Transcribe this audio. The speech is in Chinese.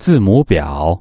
字母表。